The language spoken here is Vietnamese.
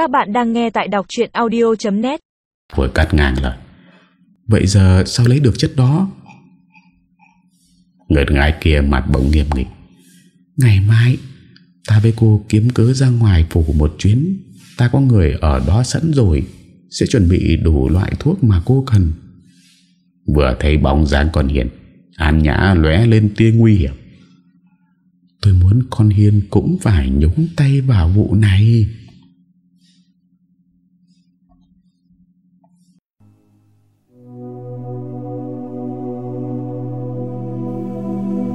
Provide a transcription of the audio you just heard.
Các bạn đang nghe tại đọc chuyện audio.net Vội cắt ngang lời Vậy giờ sao lấy được chất đó? Người gái kia mặt bỗng nghiêm nghị. Ngày mai Ta với cô kiếm cớ ra ngoài phủ một chuyến. Ta có người ở đó sẵn rồi. Sẽ chuẩn bị đủ loại thuốc mà cô cần. Vừa thấy bóng dáng con Hiền An Nhã lóe lên tia nguy hiểm. Tôi muốn con Hiên cũng phải nhúng tay vào vụ này